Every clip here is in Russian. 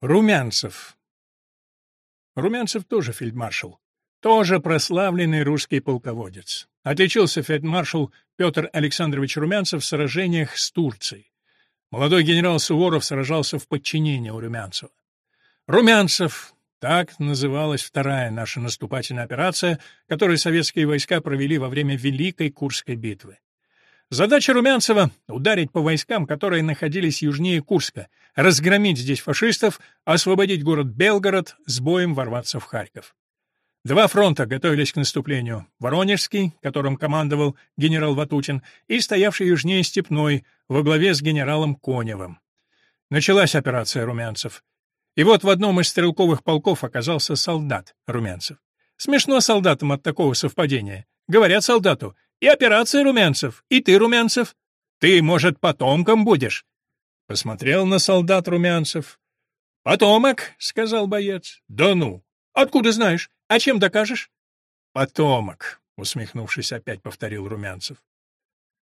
Румянцев. Румянцев тоже фельдмаршал. Тоже прославленный русский полководец. Отличился фельдмаршал Петр Александрович Румянцев в сражениях с Турцией. Молодой генерал Суворов сражался в подчинении у Румянцева. Румянцев — так называлась вторая наша наступательная операция, которую советские войска провели во время Великой Курской битвы. Задача Румянцева — ударить по войскам, которые находились южнее Курска, разгромить здесь фашистов, освободить город Белгород, с боем ворваться в Харьков. Два фронта готовились к наступлению. Воронежский, которым командовал генерал Ватутин, и стоявший южнее Степной, во главе с генералом Коневым. Началась операция Румянцев. И вот в одном из стрелковых полков оказался солдат Румянцев. Смешно солдатам от такого совпадения. Говорят солдату — и операция Румянцев, и ты, Румянцев. Ты, может, потомком будешь?» Посмотрел на солдат Румянцев. «Потомок», — сказал боец. «Да ну! Откуда знаешь? А чем докажешь?» «Потомок», — усмехнувшись, опять повторил Румянцев.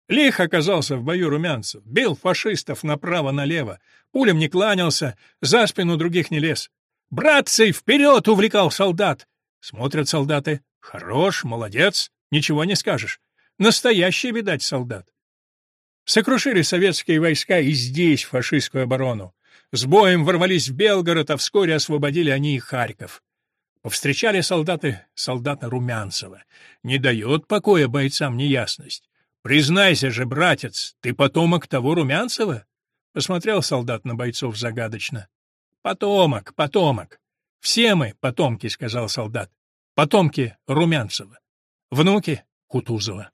Лих оказался в бою Румянцев, бил фашистов направо-налево, пулем не кланялся, за спину других не лез. «Братцы, вперед!» — увлекал солдат. Смотрят солдаты. «Хорош, молодец, ничего не скажешь. Настоящий, видать, солдат. Сокрушили советские войска и здесь фашистскую оборону. С боем ворвались в Белгород, а вскоре освободили они и Харьков. Повстречали солдаты солдата Румянцева. Не дает покоя бойцам неясность. «Признайся же, братец, ты потомок того Румянцева?» Посмотрел солдат на бойцов загадочно. «Потомок, потомок. Все мы потомки», — сказал солдат. «Потомки Румянцева. Внуки Кутузова».